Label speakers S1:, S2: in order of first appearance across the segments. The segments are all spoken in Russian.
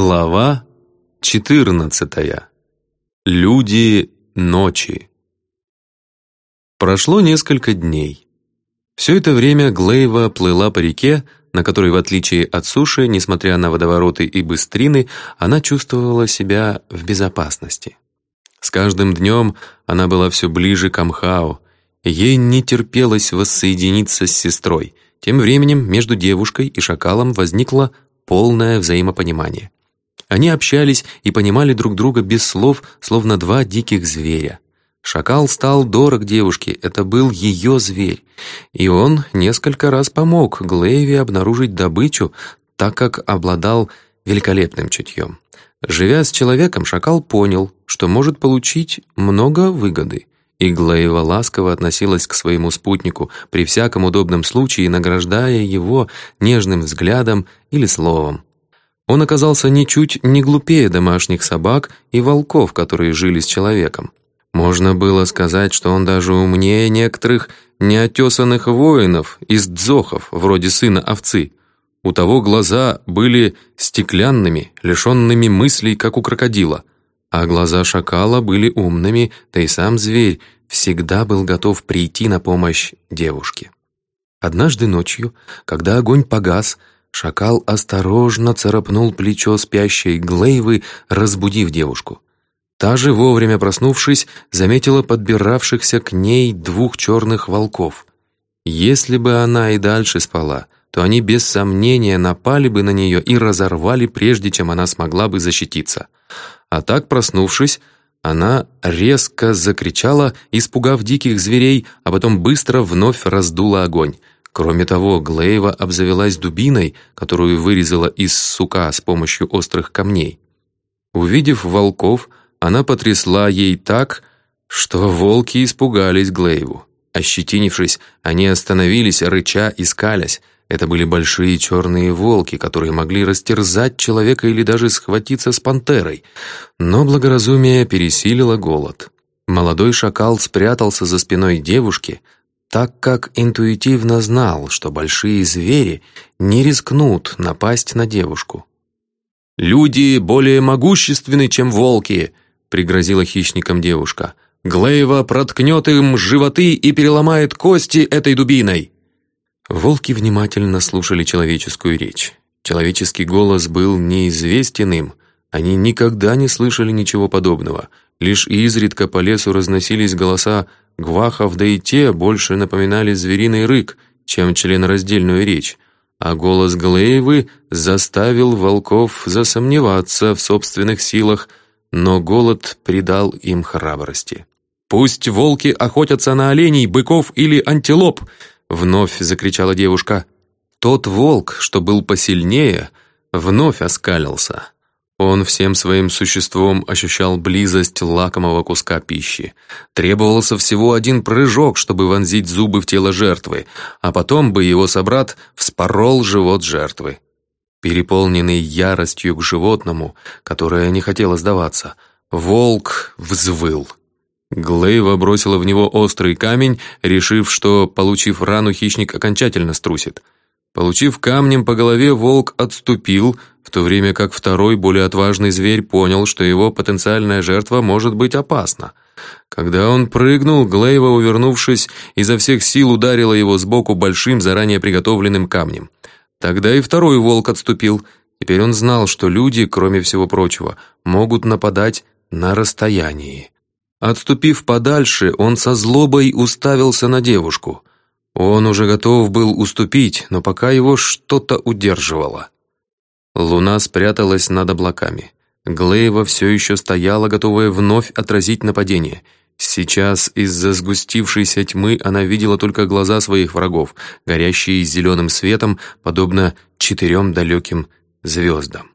S1: Глава 14. Люди ночи. Прошло несколько дней. Все это время Глейва плыла по реке, на которой, в отличие от суши, несмотря на водовороты и быстрины, она чувствовала себя в безопасности. С каждым днем она была все ближе к Амхау, ей не терпелось воссоединиться с сестрой. Тем временем между девушкой и шакалом возникло полное взаимопонимание. Они общались и понимали друг друга без слов, словно два диких зверя. Шакал стал дорог девушке, это был ее зверь. И он несколько раз помог Глейве обнаружить добычу, так как обладал великолепным чутьем. Живя с человеком, шакал понял, что может получить много выгоды. И Глейва ласково относилась к своему спутнику, при всяком удобном случае награждая его нежным взглядом или словом. Он оказался ничуть не глупее домашних собак и волков, которые жили с человеком. Можно было сказать, что он даже умнее некоторых неотесанных воинов из дзохов, вроде сына овцы. У того глаза были стеклянными, лишенными мыслей, как у крокодила, а глаза шакала были умными, да и сам зверь всегда был готов прийти на помощь девушке. Однажды ночью, когда огонь погас, шакал осторожно царапнул плечо спящей Глейвы, разбудив девушку. Та же, вовремя проснувшись, заметила подбиравшихся к ней двух черных волков. Если бы она и дальше спала, то они без сомнения напали бы на нее и разорвали, прежде чем она смогла бы защититься. А так, проснувшись, она резко закричала, испугав диких зверей, а потом быстро вновь раздула огонь. Кроме того, Глейва обзавелась дубиной, которую вырезала из сука с помощью острых камней. Увидев волков, она потрясла ей так, что волки испугались Глейву. Ощетинившись, они остановились, рыча и скалясь. Это были большие черные волки, которые могли растерзать человека или даже схватиться с пантерой. Но благоразумие пересилило голод. Молодой шакал спрятался за спиной девушки, так как интуитивно знал, что большие звери не рискнут напасть на девушку. «Люди более могущественны, чем волки», — пригрозила хищникам девушка. «Глейва проткнет им животы и переломает кости этой дубиной!» Волки внимательно слушали человеческую речь. Человеческий голос был неизвестен им. Они никогда не слышали ничего подобного. Лишь изредка по лесу разносились голоса гвахов, да и те больше напоминали звериный рык, чем членораздельную речь. А голос Глейвы заставил волков засомневаться в собственных силах, но голод придал им храбрости. «Пусть волки охотятся на оленей, быков или антилоп!» — вновь закричала девушка. Тот волк, что был посильнее, вновь оскалился. Он всем своим существом ощущал близость лакомого куска пищи. Требовался всего один прыжок, чтобы вонзить зубы в тело жертвы, а потом бы его собрат вспорол живот жертвы. Переполненный яростью к животному, которое не хотело сдаваться, волк взвыл. Глейва бросила в него острый камень, решив, что, получив рану, хищник окончательно струсит. Получив камнем по голове, волк отступил, в то время как второй, более отважный зверь понял, что его потенциальная жертва может быть опасна. Когда он прыгнул, Глейва, увернувшись, изо всех сил ударила его сбоку большим, заранее приготовленным камнем. Тогда и второй волк отступил. Теперь он знал, что люди, кроме всего прочего, могут нападать на расстоянии. Отступив подальше, он со злобой уставился на девушку. Он уже готов был уступить, но пока его что-то удерживало. Луна спряталась над облаками. Глейва все еще стояла, готовая вновь отразить нападение — Сейчас из-за сгустившейся тьмы она видела только глаза своих врагов, горящие зеленым светом, подобно четырем далеким звездам.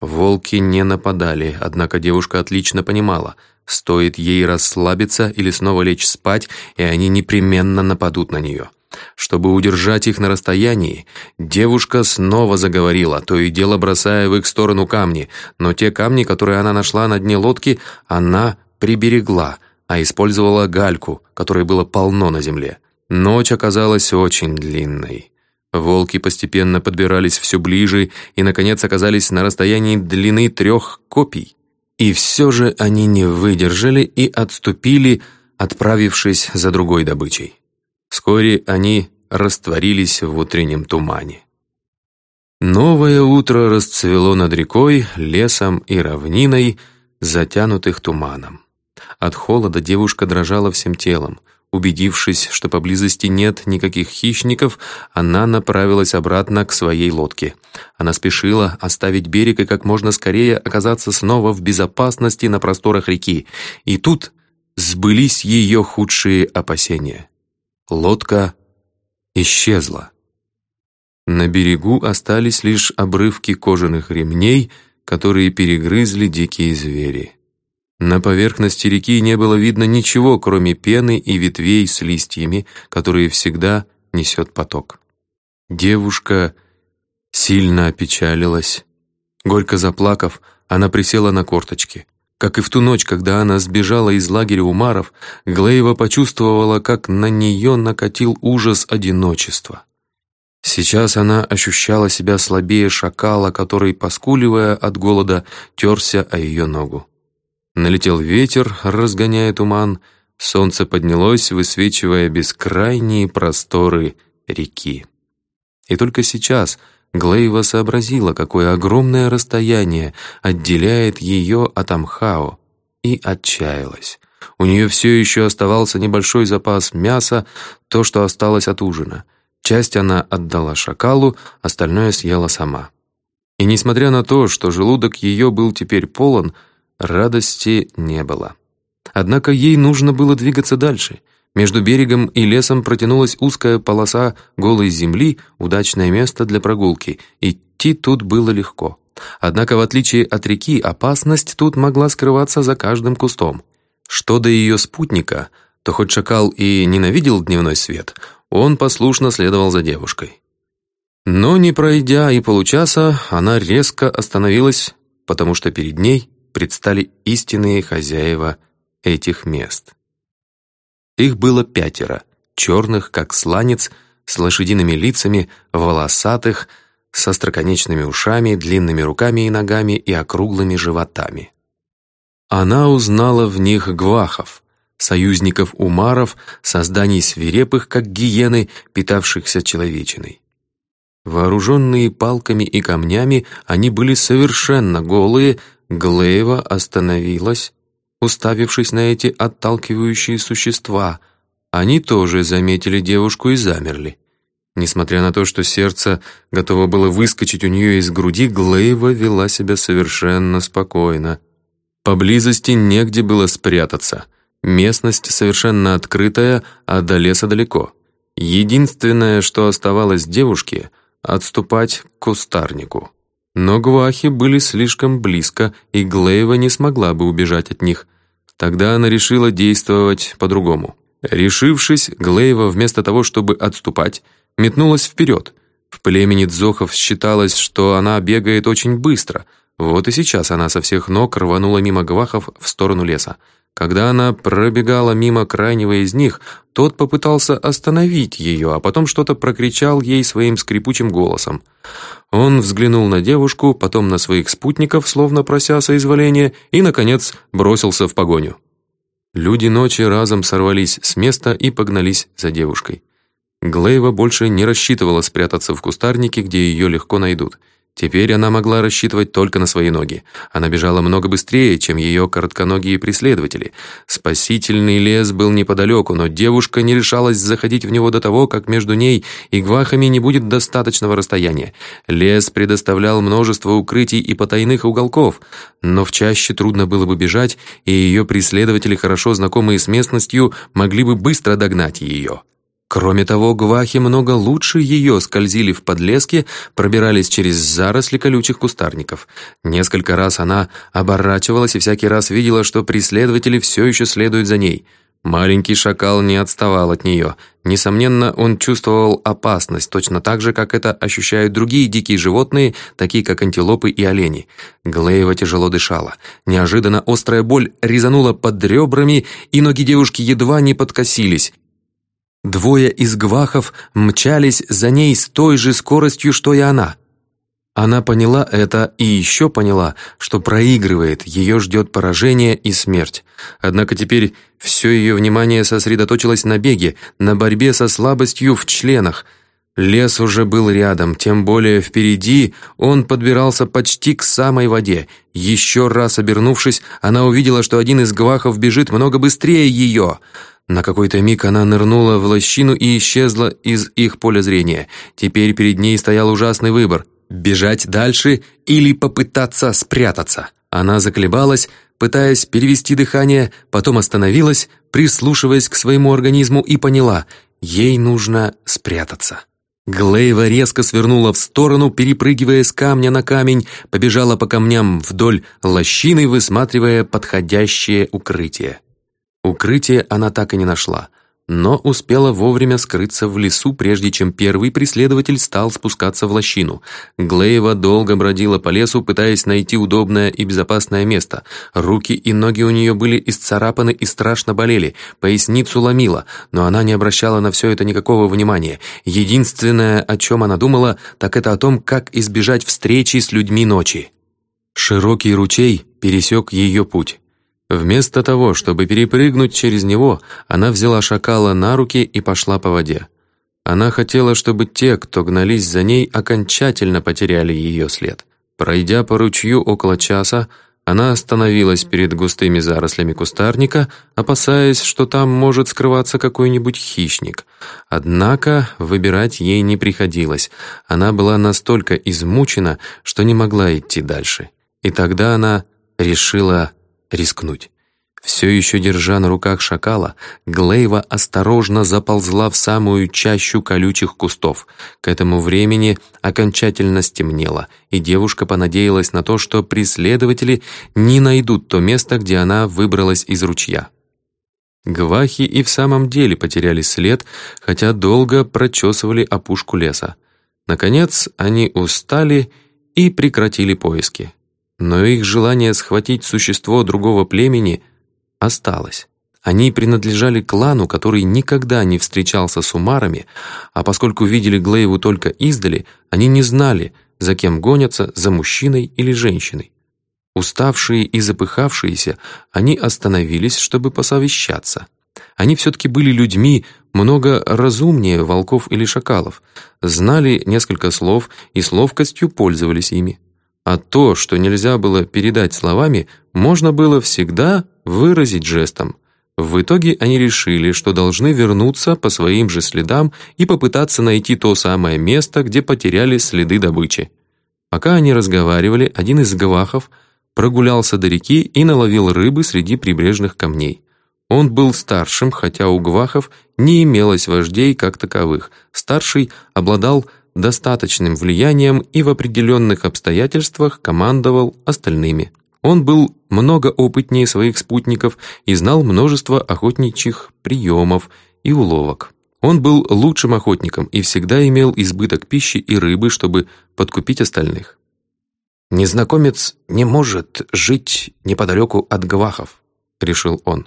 S1: Волки не нападали, однако девушка отлично понимала, стоит ей расслабиться или снова лечь спать, и они непременно нападут на нее. Чтобы удержать их на расстоянии, девушка снова заговорила, то и дело бросая в их сторону камни, но те камни, которые она нашла на дне лодки, она приберегла — а использовала гальку, которой было полно на земле. Ночь оказалась очень длинной. Волки постепенно подбирались все ближе и, наконец, оказались на расстоянии длины трех копий. И все же они не выдержали и отступили, отправившись за другой добычей. Вскоре они растворились в утреннем тумане. Новое утро расцвело над рекой, лесом и равниной, затянутых туманом. От холода девушка дрожала всем телом. Убедившись, что поблизости нет никаких хищников, она направилась обратно к своей лодке. Она спешила оставить берег и как можно скорее оказаться снова в безопасности на просторах реки. И тут сбылись ее худшие опасения. Лодка исчезла. На берегу остались лишь обрывки кожаных ремней, которые перегрызли дикие звери. На поверхности реки не было видно ничего, кроме пены и ветвей с листьями, которые всегда несет поток. Девушка сильно опечалилась. Горько заплакав, она присела на корточки. Как и в ту ночь, когда она сбежала из лагеря Умаров, Глеева почувствовала, как на нее накатил ужас одиночества. Сейчас она ощущала себя слабее шакала, который, поскуливая от голода, терся о ее ногу. Налетел ветер, разгоняя туман, солнце поднялось, высвечивая бескрайние просторы реки. И только сейчас Глейва сообразила, какое огромное расстояние отделяет ее от Амхао, и отчаялась. У нее все еще оставался небольшой запас мяса, то, что осталось от ужина. Часть она отдала шакалу, остальное съела сама. И несмотря на то, что желудок ее был теперь полон, Радости не было. Однако ей нужно было двигаться дальше. Между берегом и лесом протянулась узкая полоса голой земли, удачное место для прогулки. Идти тут было легко. Однако, в отличие от реки, опасность тут могла скрываться за каждым кустом. Что до ее спутника, то хоть шакал и ненавидел дневной свет, он послушно следовал за девушкой. Но не пройдя и получаса, она резко остановилась, потому что перед ней предстали истинные хозяева этих мест. Их было пятеро, черных, как сланец, с лошадиными лицами, волосатых, с остроконечными ушами, длинными руками и ногами и округлыми животами. Она узнала в них гвахов, союзников умаров, созданий свирепых, как гиены, питавшихся человечиной. Вооруженные палками и камнями, они были совершенно голые, Глеева остановилась, уставившись на эти отталкивающие существа. Они тоже заметили девушку и замерли. Несмотря на то, что сердце готово было выскочить у нее из груди, Глеева вела себя совершенно спокойно. Поблизости негде было спрятаться. Местность совершенно открытая, а до леса далеко. Единственное, что оставалось девушке — отступать к кустарнику. Но гвахи были слишком близко, и Глейва не смогла бы убежать от них. Тогда она решила действовать по-другому. Решившись, Глейва вместо того, чтобы отступать, метнулась вперед. В племени Дзохов считалось, что она бегает очень быстро. Вот и сейчас она со всех ног рванула мимо гвахов в сторону леса. Когда она пробегала мимо крайнего из них, тот попытался остановить ее, а потом что-то прокричал ей своим скрипучим голосом. Он взглянул на девушку, потом на своих спутников, словно прося соизволения, и, наконец, бросился в погоню. Люди ночи разом сорвались с места и погнались за девушкой. Глейва больше не рассчитывала спрятаться в кустарнике, где ее легко найдут — Теперь она могла рассчитывать только на свои ноги. Она бежала много быстрее, чем ее коротконогие преследователи. Спасительный лес был неподалеку, но девушка не решалась заходить в него до того, как между ней и гвахами не будет достаточного расстояния. Лес предоставлял множество укрытий и потайных уголков, но в чаще трудно было бы бежать, и ее преследователи, хорошо знакомые с местностью, могли бы быстро догнать ее. Кроме того, гвахи много лучше ее скользили в подлеске, пробирались через заросли колючих кустарников. Несколько раз она оборачивалась и всякий раз видела, что преследователи все еще следуют за ней. Маленький шакал не отставал от нее. Несомненно, он чувствовал опасность, точно так же, как это ощущают другие дикие животные, такие как антилопы и олени. Глеева тяжело дышала. Неожиданно острая боль резанула под ребрами, и ноги девушки едва не подкосились. Двое из гвахов мчались за ней с той же скоростью, что и она. Она поняла это и еще поняла, что проигрывает, ее ждет поражение и смерть. Однако теперь все ее внимание сосредоточилось на беге, на борьбе со слабостью в членах. Лес уже был рядом, тем более впереди он подбирался почти к самой воде. Еще раз обернувшись, она увидела, что один из гвахов бежит много быстрее ее. На какой-то миг она нырнула в лощину и исчезла из их поля зрения. Теперь перед ней стоял ужасный выбор — Бежать дальше или попытаться спрятаться? Она заколебалась, пытаясь перевести дыхание, потом остановилась, прислушиваясь к своему организму и поняла, ей нужно спрятаться. Глейва резко свернула в сторону, перепрыгивая с камня на камень, побежала по камням вдоль лощины, высматривая подходящее укрытие. Укрытие она так и не нашла но успела вовремя скрыться в лесу, прежде чем первый преследователь стал спускаться в лощину. Глейва долго бродила по лесу, пытаясь найти удобное и безопасное место. Руки и ноги у нее были исцарапаны и страшно болели, поясницу ломила, но она не обращала на все это никакого внимания. Единственное, о чем она думала, так это о том, как избежать встречи с людьми ночи. Широкий ручей пересек ее путь. Вместо того, чтобы перепрыгнуть через него, она взяла шакала на руки и пошла по воде. Она хотела, чтобы те, кто гнались за ней, окончательно потеряли ее след. Пройдя по ручью около часа, она остановилась перед густыми зарослями кустарника, опасаясь, что там может скрываться какой-нибудь хищник. Однако выбирать ей не приходилось. Она была настолько измучена, что не могла идти дальше. И тогда она решила рискнуть. Все еще держа на руках шакала, Глейва осторожно заползла в самую чащу колючих кустов. К этому времени окончательно стемнело, и девушка понадеялась на то, что преследователи не найдут то место, где она выбралась из ручья. Гвахи и в самом деле потеряли след, хотя долго прочесывали опушку леса. Наконец они устали и прекратили поиски но их желание схватить существо другого племени осталось. Они принадлежали клану, который никогда не встречался с умарами, а поскольку видели Глейву только издали, они не знали, за кем гонятся, за мужчиной или женщиной. Уставшие и запыхавшиеся, они остановились, чтобы посовещаться. Они все-таки были людьми много разумнее волков или шакалов, знали несколько слов и с ловкостью пользовались ими а то, что нельзя было передать словами, можно было всегда выразить жестом. В итоге они решили, что должны вернуться по своим же следам и попытаться найти то самое место, где потеряли следы добычи. Пока они разговаривали, один из гавахов прогулялся до реки и наловил рыбы среди прибрежных камней. Он был старшим, хотя у гвахов не имелось вождей как таковых. Старший обладал достаточным влиянием и в определенных обстоятельствах командовал остальными. Он был много опытнее своих спутников и знал множество охотничьих приемов и уловок. Он был лучшим охотником и всегда имел избыток пищи и рыбы, чтобы подкупить остальных. «Незнакомец не может жить неподалеку от гвахов», — решил он.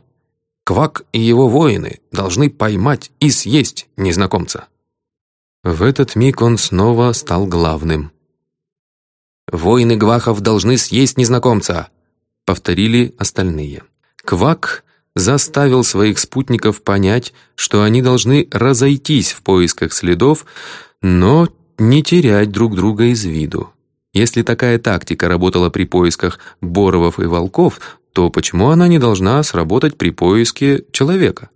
S1: «Квак и его воины должны поймать и съесть незнакомца». В этот миг он снова стал главным. «Воины Гвахов должны съесть незнакомца», — повторили остальные. Квак заставил своих спутников понять, что они должны разойтись в поисках следов, но не терять друг друга из виду. Если такая тактика работала при поисках боровов и волков, то почему она не должна сработать при поиске человека?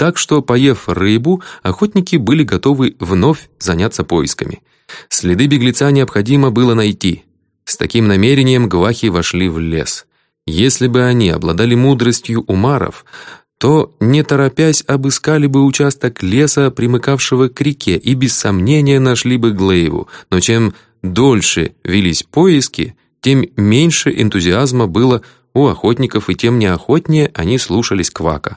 S1: Так что, поев рыбу, охотники были готовы вновь заняться поисками. Следы беглеца необходимо было найти. С таким намерением гвахи вошли в лес. Если бы они обладали мудростью умаров, то, не торопясь, обыскали бы участок леса, примыкавшего к реке, и без сомнения нашли бы Глейву. Но чем дольше велись поиски, тем меньше энтузиазма было у охотников, и тем неохотнее они слушались Квака.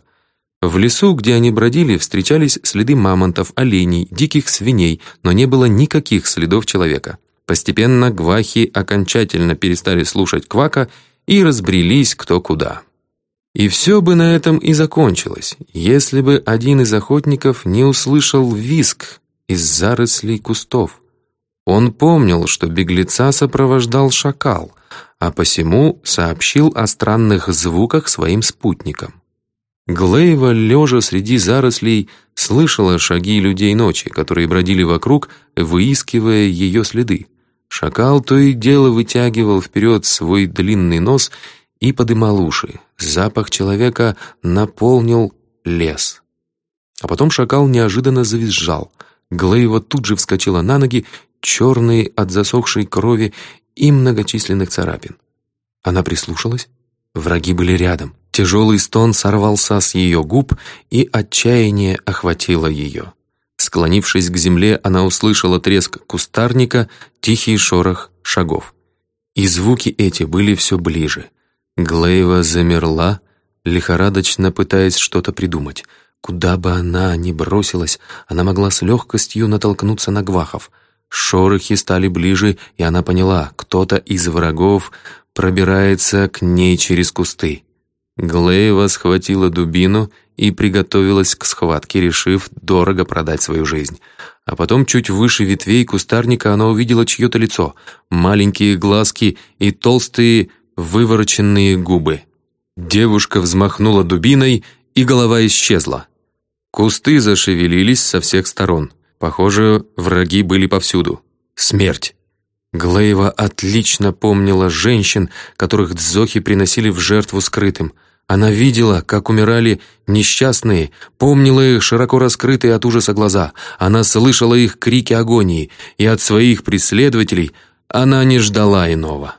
S1: В лесу, где они бродили, встречались следы мамонтов, оленей, диких свиней, но не было никаких следов человека. Постепенно гвахи окончательно перестали слушать квака и разбрелись кто куда. И все бы на этом и закончилось, если бы один из охотников не услышал виск из зарослей кустов. Он помнил, что беглеца сопровождал шакал, а посему сообщил о странных звуках своим спутникам. Глейва, лежа среди зарослей, слышала шаги людей ночи, которые бродили вокруг, выискивая ее следы. Шакал то и дело вытягивал вперед свой длинный нос и подымал уши. Запах человека наполнил лес. А потом шакал неожиданно завизжал. Глейва тут же вскочила на ноги, черные от засохшей крови и многочисленных царапин. Она прислушалась. Враги были рядом. Тяжелый стон сорвался с ее губ, и отчаяние охватило ее. Склонившись к земле, она услышала треск кустарника, тихий шорох шагов. И звуки эти были все ближе. Глейва замерла, лихорадочно пытаясь что-то придумать. Куда бы она ни бросилась, она могла с легкостью натолкнуться на гвахов. Шорохи стали ближе, и она поняла, кто-то из врагов пробирается к ней через кусты. Глейва схватила дубину и приготовилась к схватке, решив дорого продать свою жизнь. А потом чуть выше ветвей кустарника она увидела чье-то лицо, маленькие глазки и толстые вывороченные губы. Девушка взмахнула дубиной, и голова исчезла. Кусты зашевелились со всех сторон. Похоже, враги были повсюду. Смерть. Глейва отлично помнила женщин, которых дзохи приносили в жертву скрытым. Она видела, как умирали несчастные, помнила их широко раскрытые от ужаса глаза. Она слышала их крики агонии, и от своих преследователей она не ждала иного.